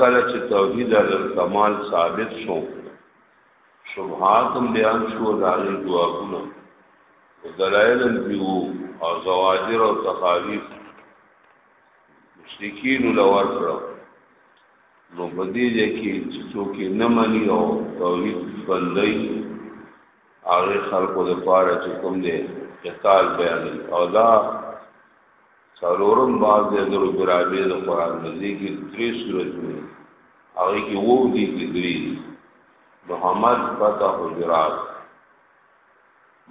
کله چې توحید ال کمال ثابت شو شبهات بیان شو داغه جوابونه دلایل دیو او زواجر او تخاویف مشرکین لور کړو نو په دې ځای کې چې څوک یې نه مني او توحید ژوندی هغه خلکو لپاره چې کوم دی قتال بیانوي او دا څلورم باب دی د ربرابې د قرآن مزي کې درې سورتونه هغه کې وو دي کې درې محمد فتح حجرات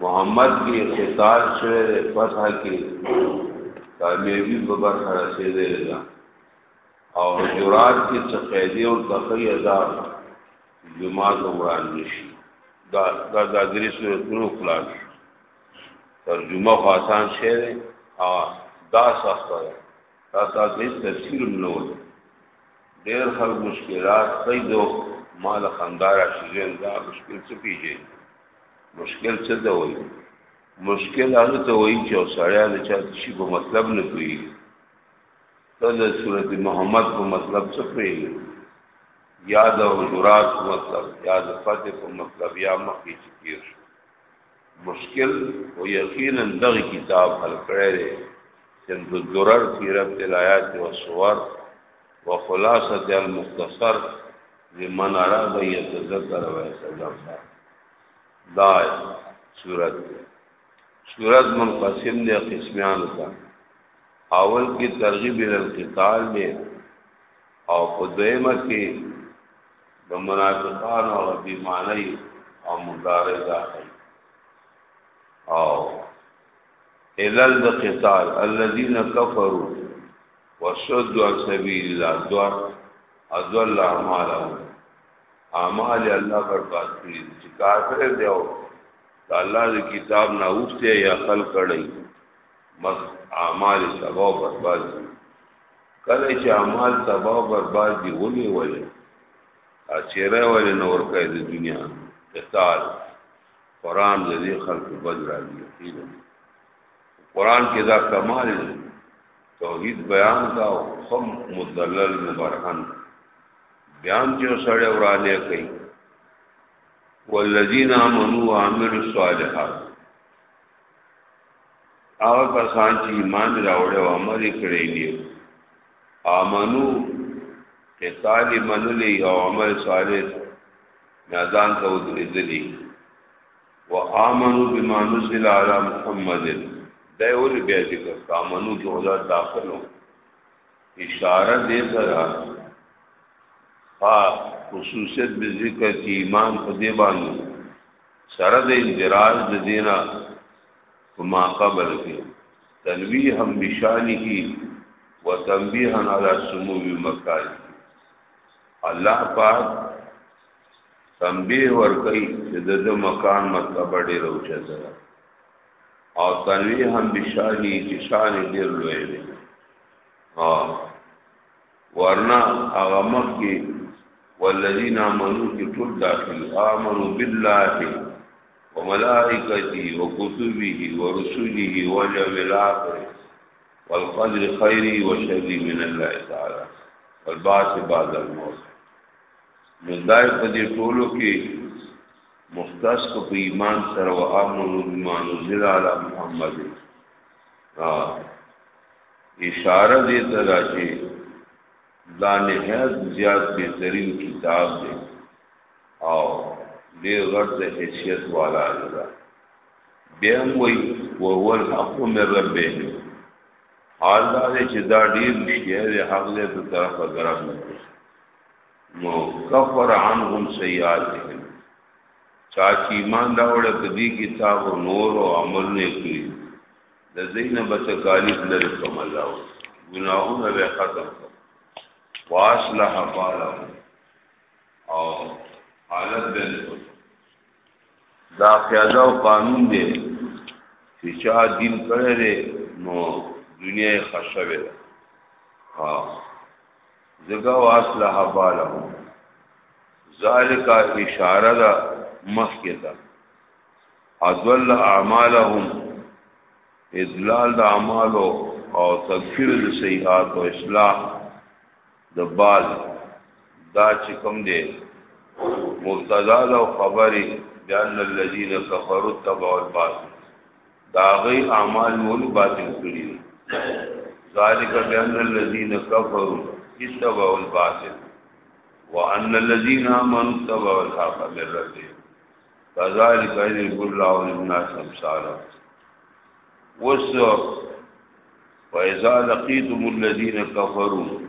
محمد کې قتال شوه فتح کې کامیابی په برخه رسېدلې ده او جرات کې څه قیدی او تخی ادا جمعات وړاندې شي دا دا د درې سورتونو خلاص ترجمه خو آسان شی دی او دا سخت دی دا تاسو هیڅ تفسیر نه وایي ډېر خلک مشکلات کوي دو مال خندار شیزن دا مشکل څه پیږي مشکل څه دی وایي مشکل هغه ته وایي چې سړی د چا شي په مطلب نه کوي ته د سورت محمد په مطلب څه پیږي یا د حجرات په مطلب یا د فتح په مطلب یا مخکې چې تیر شو مشکل او یقینا دغه کتاب حل کړی دی سند الدرر فی ربط الایات والصور وخلاصه المختصر لمن اراد یتذکر و یتذکر دا سورت سورت منقسم دی قسمیانو ته اول کې ترغیب ال القتال دی او په دویمه کې د منافقان او بیمانای او مدارې داخل او الل د قتال الذين كفروا وصدوا عن سبيل الله دوا اضل اعمالهم اعمال الله برباد کړي چې کافر دی او الله د کتاب نه اوسته یا خلق کړی بس اعمال سبا او برباد دي کله چې اعمال سبا او برباد دي ولې ولې اچره ولې نور کوي د دنیا قتال قران د دې خلق بدل راځي قران کې دا کمال دی توحید بیان کا او خم مدلل مبرهن بیان چې سړی ورانه کوي والذین آمنوا وعملوا الصالحات هغه کسان چې ایمان راوړل او عمل کړی دی آمنو قتال منلی او عمل صالح میدان ته ودرېدلی و آمنو بما نزل علی محمد دا یو بیا ذکر آمنو کې هدا داخلو اشاره دې سره ها خصوصیت به ذکر چې ایمان په دې باندې سره د اندراج د دینا په ما قبل کې تنویه هم بشانی کی و تنبیها علی سمو مکان الله پاک تنبیه ور کوي چې د دې مکان مرتبه ډیر اوچه ده او تنویه هم بشانی چې شان ډیر لوی دی ها ورنا هغه مخ کې والذین آمنو چې ټول داخل آمنو بالله وملائکته وکتبه ورسله واليوم الاخر والقدر خیری وشری من الله تعالی والبعث بعد الموت نو دای په دې ټولو کې مختص کو په ایمان سره او امر ایمان ذل علی محمد ها اشاره دې ته ده چې دا نهایت زیات بهترین کتاب دی او ډېر غټ د حیثیت والا دی بیا هم وایي وهو الحق من ربهم حال دا دی چې دا ډېر رښتیا دی حق دی په طرفه د رب نو کفر عنهم سیئاتهم چا چې ایمان راوړی په دې کتاب او نور او عمل نه کوي د زین به تکالیف لري کوم الله او ګناهونه به ختم واصلح بالا او حالت به دا قاعده او قانون دی چې چا دین کړی دی نو دنیا یې خشوي ده ها زګا واصلح بالا ذالک اشاره ده مخکې ده اضل اعمالهم اذلال د اعمالو او تکفیر د سیئات او اصلاح د بال دا چې کوم دی مبتدا او خبري بیان الذين كفروا تبع الباطل دا غي اعمال مول باطل کړی ذالک بیان الذين كفروا تبع الباطل وان الذين امنوا تبع الحق من ربهم کذالک یذب الله للناس امثالا وس فاذا لقيتم الذين كفروا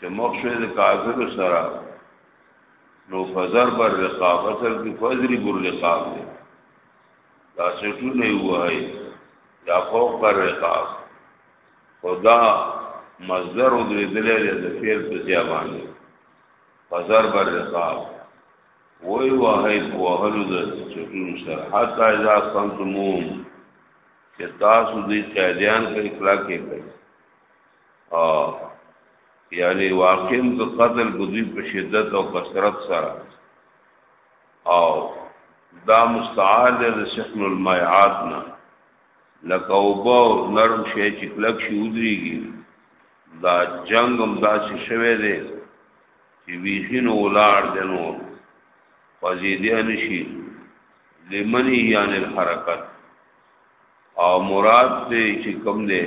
چې مخشه د کافر سره نو فزر بر رقاب اصل کې فزر بر رقاب دی دا سټو نه وای یا فوق بر رقاب خدا مصدر درې دلې د فعل په ځای باندې فزر بر رقاب وای وای په وهلو د چټونو سره حتی اذا سنتموم چې تاسو دې قیدیان کوي کلا کې کوي او یعنی واقعم د قتل بدوی په شدت او کثرت سره او دا مستعار دی د شحن المایعات نه لکه اوبه نرم شي چې کلک شي ودرېږي دا جنگ هم داسې شوی دی چې ویخین ولار د نور فزیدی نشي لمنی یان الحرکت او مراد دې چې کوم دې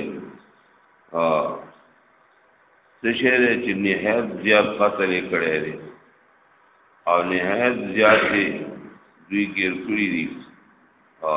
ا څه دې چې نهایت زیات قتل کړي دي او نهایت زیات دې دوی ګر کړی دي ا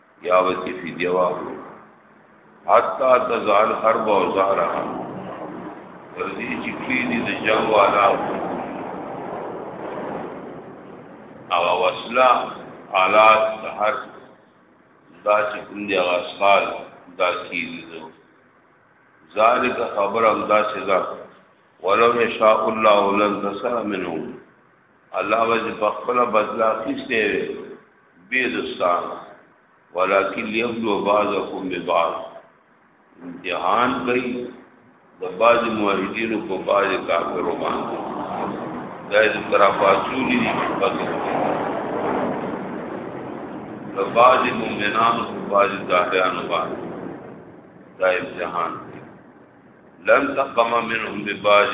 یا وسی فدیه واخلو حتا تزال حرب او زهره ورځي چې کینی د جنگ والا او وسلا حالات د هر دا چې کوم دی هغه سال دا کیږي دو ذالک خبر هم دا چې دا ولو نشاء الله لن تسر منهم الله وجه په خپل بدلا اخیسته وي بي دوستان ولکن ليبلو بعضكم ببعض امتحان کوي د بعض موحدینو په بعض کافرو باندې دا د ترافاصولي دي پته د بعض مؤمنانو په بعض کافرانو باندې دا امتحان لن تقم منهم ببعض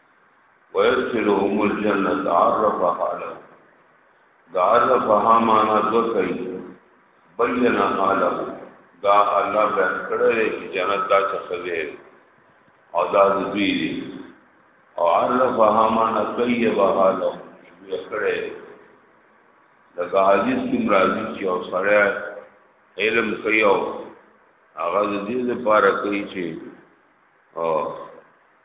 ويرسلهم الجنت عرفها له دا عرفها معنا دو کوي بینها له دا الله بیان کړی چې جنت دا څه دی او دا دوی دی او عرفها معنا طیبها له یې کړی لکه حدیث کې مرادي چې او سره علم کوي او هغه دې لپاره کوي چې او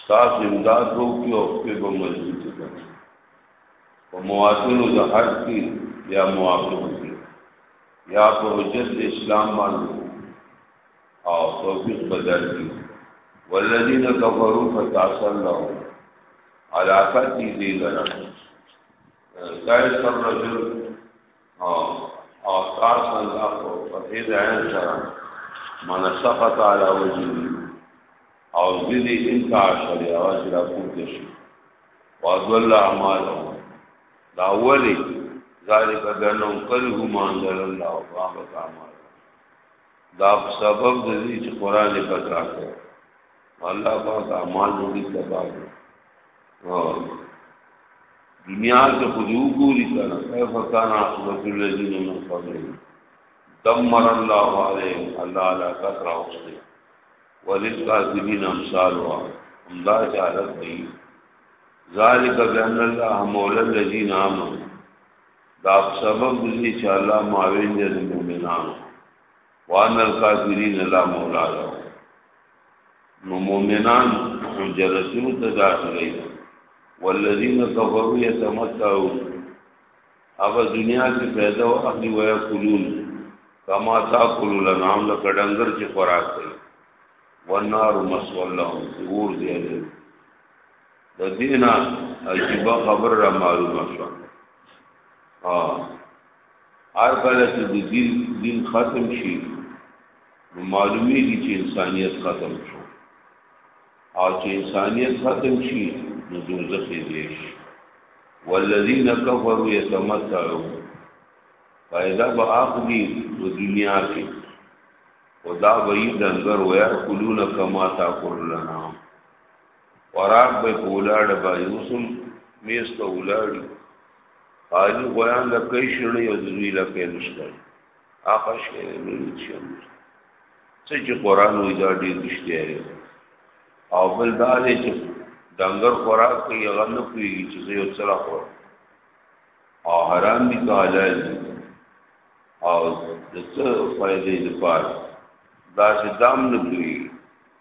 ستاسو امداد به وکړي او خپې به مضبوطې کړي په موازینو د حج کې یا موافقو کې یا په حجت د اسلام باندې او توفیق بدل کړي والذین کفروا فتعسل لهم علاقه دې لرم دای سر رجل او او تاسو الله کو په دې ځای سره من سقط علی وجهه او ذلی انتا شری او شرا کوت شي واذل اعمال دا ولی ذالک بانهم قلوا ما انزل الله فاحبط اعمال دا سبب د دې چې قران پکا کړ الله پاک اعمال دې تباہ دنیا ته خدو ګوري کنه کیف کان عاقبت الذین من قبلهم دمر الله علیهم الله لا کثر اوسه وللکاذبین امثال وا همدا حالت دی ذالک بان الله مولا الذین آمنوا دا سبب دې چې الله معاون دې مومنانو وان الکافرین لا مولا له نو مؤمنان جنتونو ته داخلي والذین کفروا یتمتعون هغه دنیا کې پیدا او اخلي ویا کولون کما تاکل لنام لکه ډنګر چې خوراک کوي والنار مسول لهم اور دی د دینه عجیب خبر را معلومه شو ها هر کله چې د دین دین ختم شي نو معلومیږي چې انسانیت ختم شو او چې انسانیت ختم شي نو دوزخ یې دی شي والذین کفروا یتمتعون فایده به اخلي په دنیا کې او دا به یې دنګر ویا کلون کما تا کولنا خوراک به په ولاړه باندې اوسم میز ته ولاړی حاجی غویان لکه شړی او دوی لکه نشته هغه شی نه چې څه چې قران وی دا ډیر رښتیا دی او بل دا دی چې دنګر خوراک کوي هغه نه کوي چې زه یو څه راخور او حرام دي که حلال دي او د څه فائدې لپاره دا چې دام نه کوي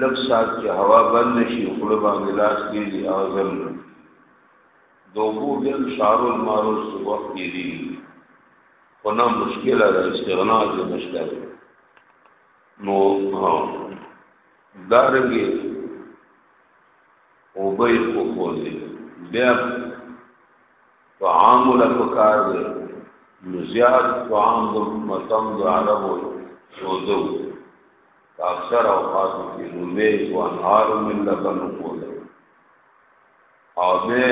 لږ سات چې هوا بند شي خپل باندې لاس کې دي اعظم دوبو بیا شعر المارو څه وخت کې دي خو نه مشکل ده استغنا دې نشته نو دارنګي او به کو کولی بیا طعام له پکار دی نو زیات طعام د مطعم د عربو شودو په اکثر اوقاتو کې لومې وانهار من لبن وقول او به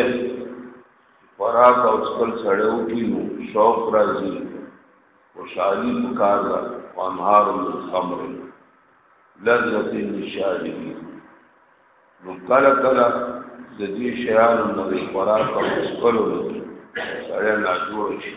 خوراک او سکل سړی وکړي نو شوق راځي خوشحالي پکار ده وانهار من خمر لذت نشالی نو کله کله د دې شیانو نه خوراک او سکل وکړي سړی ناجوړ شي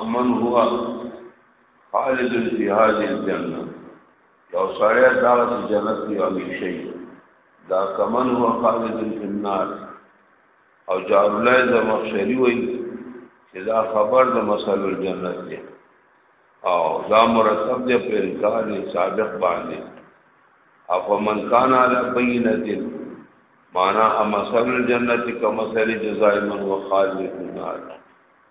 امن هو خالد فی هذه الجنه یو سړی دا چې جنت کې همیشئ دا کمن هو خالد فی النار او جار الله زمخشری وای چې دا خبر د مسل الجنت دی او دا مرتب دی په انکار سابق باندې اف من کان علی بینه معنا امسل الجنت کمسل جزاء من وخالد فی النار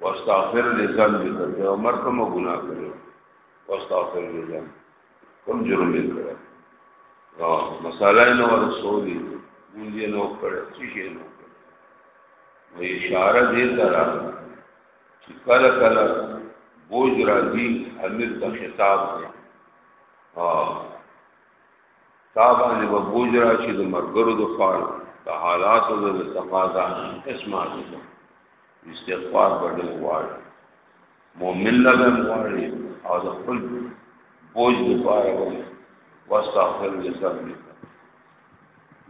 واستغفر لذنبک پیغمبر کوم ګناه کړو واستغفر لذنبک کوم جرم یې کړو او مساله نو رسولي مونږ یې نو کړو چې یې نو نو اشاره دې ترا چې کله کله بوج راځي امیر ته خطاب دی او تابع له بوج راشي د مرګرو د فار د حالاتو د تقاضا اسمه استغفار به ډېر غواړي مؤمن له به غواړي او د خپل بوج لپاره وي واستغفر لذنبك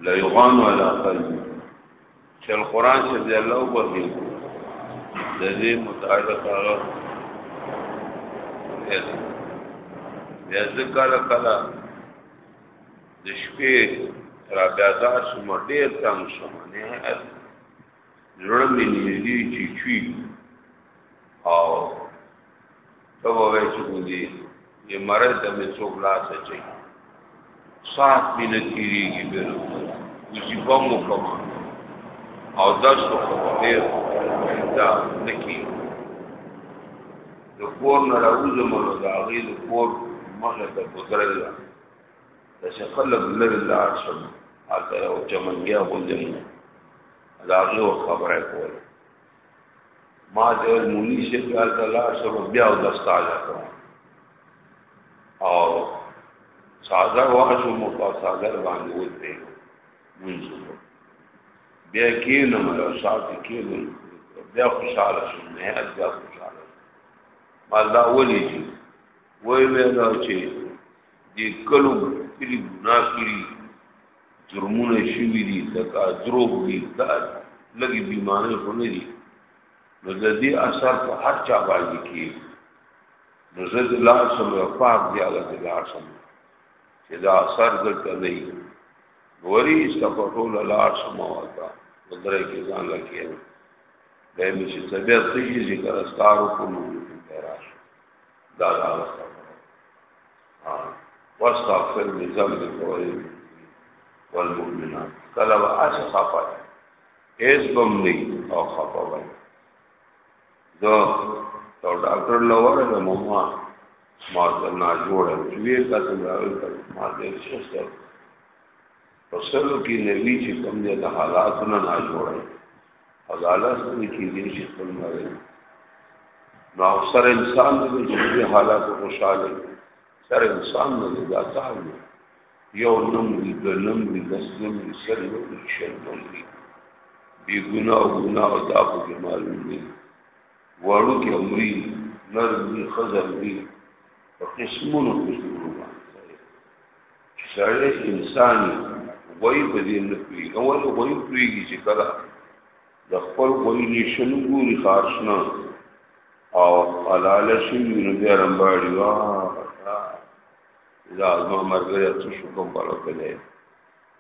لا يغان على قلبي چې القرآن چې دی الله وبخي د دې متعلق هغه بیا ذکر کلا د شپې را بیا ځار شو ډېر تنګ شو نه زړه مې نږدې چې چوي او ته وایې چې ګوندې یې مرض ته مې څوک لاس اچوي سات مې نه تېرېږي بېرته وظیفه مو کوم او درس مو کوم ډېر دا نه کېږي د کور نه راوځم نو د هغې د کور مخې ته ګزرل ده داسې خلک لرې لاړ شم هلته یو چمنګیا غوندې داغه او خبره کول ما دې مونږ شي کار ته لا شو بیا د استاد او ساده واجو مو په ساده باندې وته مونږ بیا کې نو مله ساتي کې نو بیا خوشاله شو نه بیا خوشاله ما دا ولي وای وای دا چې دې کلو کلی ګناه کړی جرمونه شوي دي لکه دروغ دي دا لږې بیمانۍ خو نه دي نو د دې اثر په هر چا باندې کې نو زه د لار سم یو پاک دی هغه د لار سم چې دا اثر دلته نه وي وری سپټول لار سم وتا ودرې کې ځان لکې به مې چې طبيعت ته ذکر استارو کوم دا راځه واستغفر لذنبك والمؤمنات کله به اس خفا ایس بم نه او خفا وای زه تو ډاکټر لور له مما ما ته نه جوړه چې ویل تاسو راوي ما دې شسته په سلو کې نوی چې کوم دی د حالاتو نه نه جوړی او د الله سره کې دې چې خپل مری نو سر انسان دې چې دې حالات خوشاله سر انسان دې دا ځای یو نوم دې د نوم دې لسلم دې سر یو دې شل دې بی ګناه ګناه دا په کې معلوم دي وړو کې عمرې نرمي خزم دي په قسمونو قسمونو سړی انسان وای په دې نه پوي اول وای پويږي چې کله د خپل وای نشن ګوري خارشنا او حلال شي نو بیا رمباړي وا دا ازما مرګ یا څه شو کوم بالا کله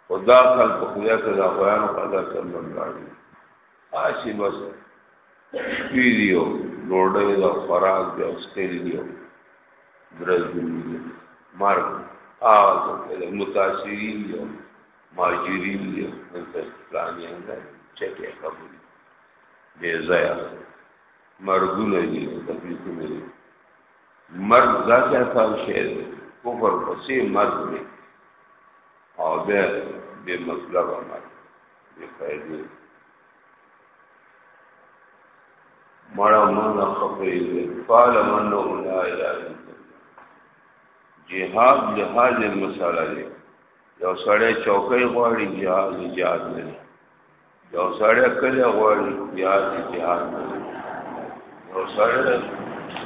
خدا خلق خو یا کله غوانو قضا کړم رمباړي اسی بس پیریو ډوډۍ د خوراک د اوسکل دیو درز دی مرګ آغاز وکړه متاثرین دیو ماجرین دیو انتر پلانی انده چکه خبری بیزایا مرگون دیو تکلیفون دیو مرگ ذاتی حساب شهر کفر پسی مرگ دی او بے بے مطلب مرگ فائدې مړه مونږ خپې دې قال من لا اله جهاد لحاظ مساله دی یو سړی چوکۍ غواړي جهاد جهاد نه دی یو سړی کله غواړي جهاد جهاد نه دی یو سړی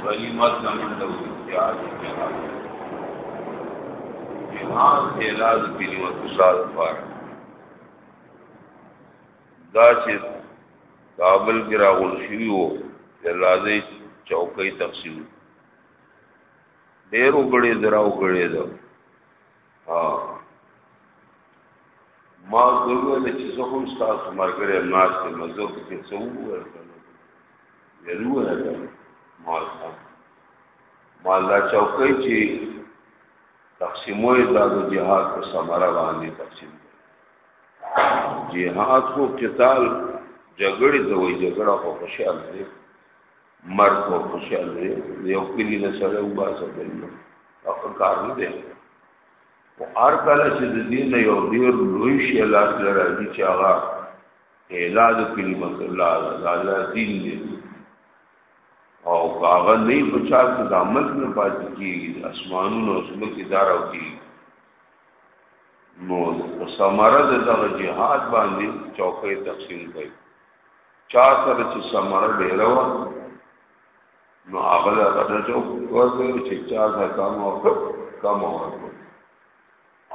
غنیمت نه منډه وي جهاد جهاد جهاد اعلان کړي او تشاد پاره دا چې کابل کې راغول شوی وو د لازې چوکۍ تقسیم ډېر وګړي دراو کړي دا ها ما دوی له چې زه هم تاسو مرګره ناس ته مزه کې څو ورته یلو نه ما ما لا چوکۍ چې تقسیموي دا د جهاد په ثمره باندې تقسیم جهاد خو قتال جګړې ته وایي جګړه خو خوشاله دی مرګ خو خوشاله دی یو کلی نه سره وباسه دی هغه کار نه دی او هر کله چې د دین یو ډیر لوی شی لاس لري چې هغه اعلان کلمت الله دا الله دین دی او هغه نه په چا کې د عمل نه پاتې کیږي اسمانونو او ځمکې دارو کې نو په سماره د دغه جهاد باندې چوکۍ تقسیم کړي چا سره چې سماره ډیره و نو هغه د غدا چوک ورته چې چا دا کم او کم ورته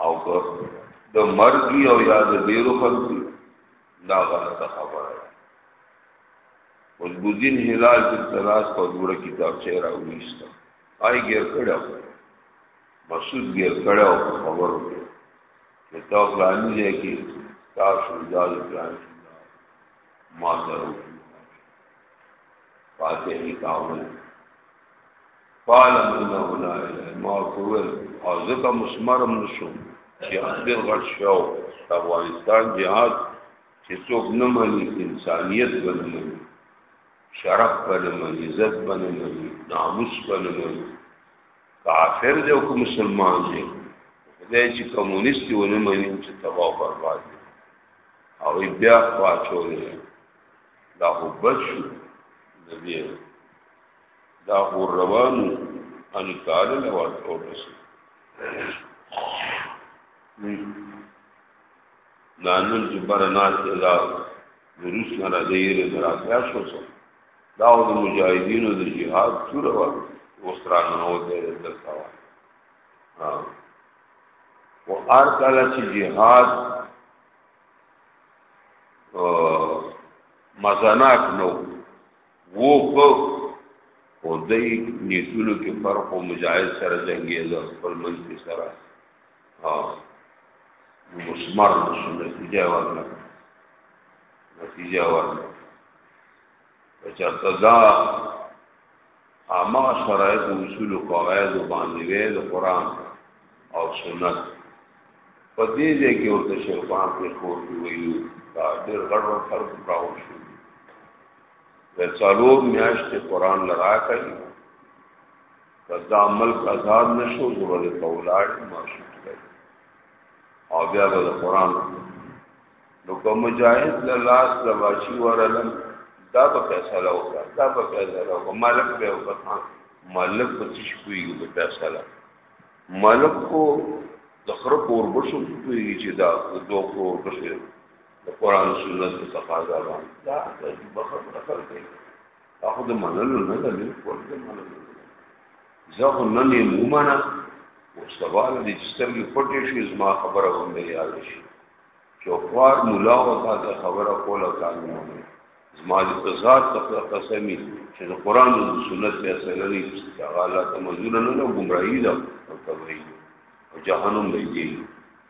او د مرګي او یاد ډیرو خلکو دا غلطه خبره مجبودین هلال چې تلاس په دوره کتاب چې را وېسته آی ګر کړو مسعود ګر کړو خبرو کې چې تا پلان یې کې تا شوزال پلان ما سره پاتې نه کاول قال من لا اله ما قول او ځکه مسمرم نشو چې اخبر غټ شو افغانستان جهاد چې څوک نه مني انسانیت به نه مني شرف به نه مني عزت به نه مني ناموس به نه مني کافر دی او که مسلمان دی خدای چې کمونیست دی ونه مني چې تباہ او برباد دی او بیا خوا چولې دا خو بد شو نبی دا خو روانو ان کال له ورته ورسېږي دا نن چې بر ناس دا روس نه را دی له درافیا شو سو دا د مجاهدینو د جهاد تور و وسران نو دې دلته و ها او ار کله چې جهاد مزناک نو وو په او دای نیتونو کې فرق او مجاهد سره جنگي ده خپل منځ کې سره مسمار نشو نتیجه ورنه نتیجه ورنه چا تدا اما شرایط اصول او قواعد باندې ویل قران او سنت په دې ځای کې ورته شیطان په خور کې ویلو دا ډېر غړ خلک راو شو د څالو میاشتې قران لرا کوي کدا ملک آزاد نشو زبر تولاړ ماشوت کړي او بیا به قرآن نو کوم مجاهد له لاس له واچی ورلم دا په فیصله وکړه دا په فیصله وکړه مالک به وکړه مالک په څه شوی په فیصله مالک کو د خره کور بشو کوي چې دا دوه کور بشو د قرآن سنت تقاضا باندې دا د بخښنه خلک اخو د منلو نه ده نه کول د منلو زه خو نن یې مومنه او سبا د سترګې پټې شي زما خبره هم نه یاد شي چوکوار مولا او تا د خبره کول او تا نه مونږ زما د ذات ته قسمی چې د قران او د سنت په اصل نه چې هغه لا تمزونه نه ګمراهی ده او تبعی او جهنم دی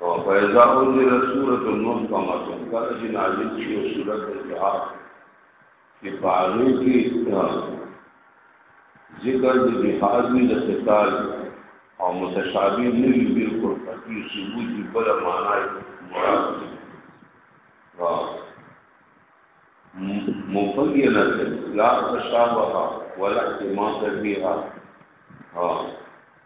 او فیضا انزل سورة المحکمت کله چې نازل شي او سورة الجهاد کې پاغې کې ذکر د جهاد وی د قتال او متشابه نه وی بالکل قطعي ثبوت دی بل معنی مراد دی مبینه لا تشابه ولا احتمال تبیها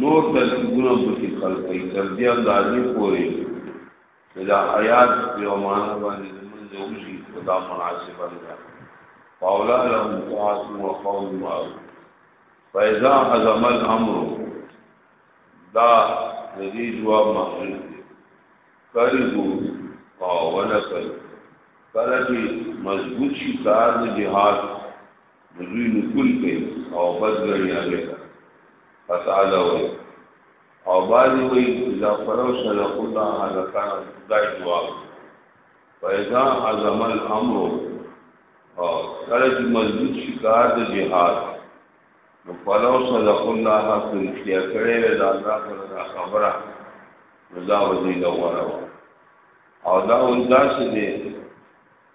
نور ترکیبونه په کې خلق کوي تر دې اندازې پورې چې دا آیات په یو معنا باندې زمونږ د اوږي خدا مناسبه ده فاولا لهم طاعت و قول معروف فاذا عزم الامر دا د دې جواب مخرج دی کریبو او ولکل کله چې مضبوط شي کار د جهاد دوی نقول کوي او بد غړي هغه فساد وي او باز وي اذا فروش لك الله هذا كان خدای جواب فاذا عزم الامر او کله چې مضبوط شکار د جهاد نو فلو صدق الله حق رښتیا کړی وی دا الله سره خبره رضا وزیر غوړه او دا ولدا چې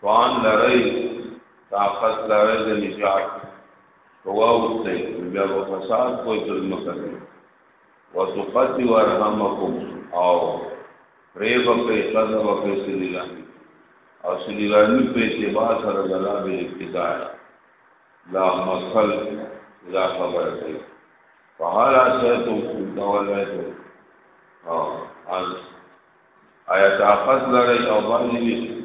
توان لرئ طاقت لرئ د نجات کوا وسته بیا په فساد کوی ظلم کوي وتقت ورحمکم او ریب په قدر او په سلیلا او سلیلانی په اتباع سره د الله به ابتداء لا مسل لا خبر کوي فهلا سيتم توليتم او آیا طاقت لري او باندې دي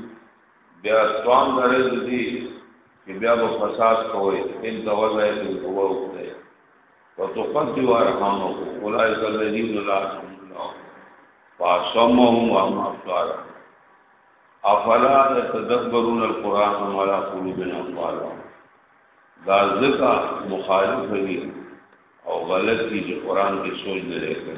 بیا توان لري د دې چې بیا به فساد کوي ان تولای ته هو وکړي وتقطع ارحامه اولئک الذین لا تؤمنون فاسمهم وما قال افلا يتدبرون القران ولا قلوبنا قالوا دا ذکا مخالف دي او غلط دي چې قران کې سوچ نه لري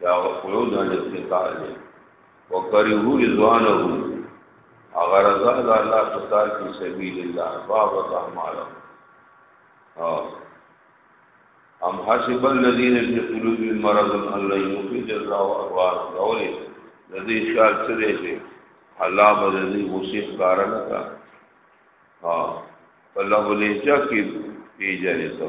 دا قعود ان اقتطاع دی وکرهو رضوانه اگر رضا د الله تعالی په سبیل الله باب اعمال او ام حسب الذين في قلوبهم مرض ان لا يخرج الله اغوار اولی د دې شال څه دی چې الله به دې مصیب کارن کا ها الله ولې چا کې پیجرې ته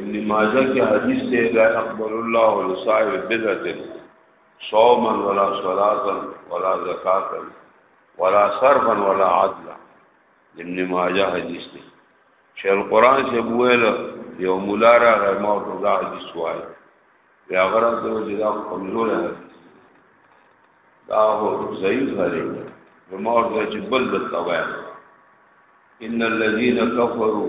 ابن ماجه کې حدیث دی لا اقبل الله لصائر بدعت صوما ولا صلاه ولا زکات ولا صرفا ولا عدل ابن ماجه حدیث دی چې القرآن سے بوئل یو مولا را غیما او دا حدیث وای یا غره ته چې دا کمزور دی دا هو ضعیف دی ومور د چې بل د توای ان الذين كفروا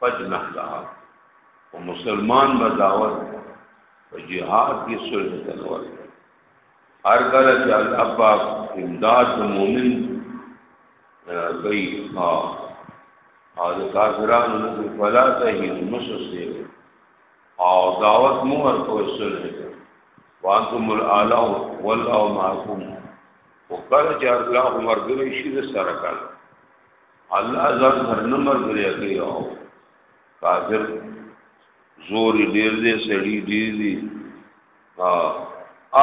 فجنح لها او مسلمان مداوت په جهاد کې صلح تلور هر کله چې الله پاک امداد مومن کوي ها او د کافرانو نه فلا ته هی مسوسه او دعوت مو ورکو صلح وانتم الاعلى والله معكم وقال جار الله مرګري شي سره کړه الله ځان سره نه مرګري کوي او کافر زور ډیر دی سړی ډیر دی ها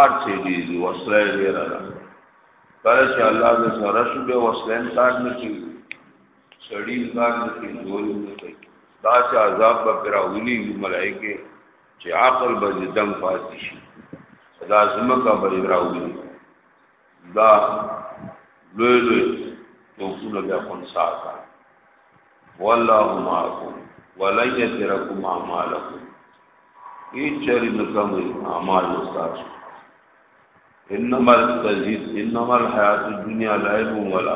ارچې دی دی وسره ډیر را کله چې الله دې سره شو به وسره کار نه کوي سړی کار نه کوي زور نه کوي دا چې عذاب به پراولي ملائکه چې عقل به دم پاتې شي دا زمکه به راولي دا لوی لوی توپونه د خپل ساته والله معكم ولن يتركم اعمالكم هیڅ چری نه کوي اعمال تاسو انما التزيد انما الحیات الدنيا لعب ولا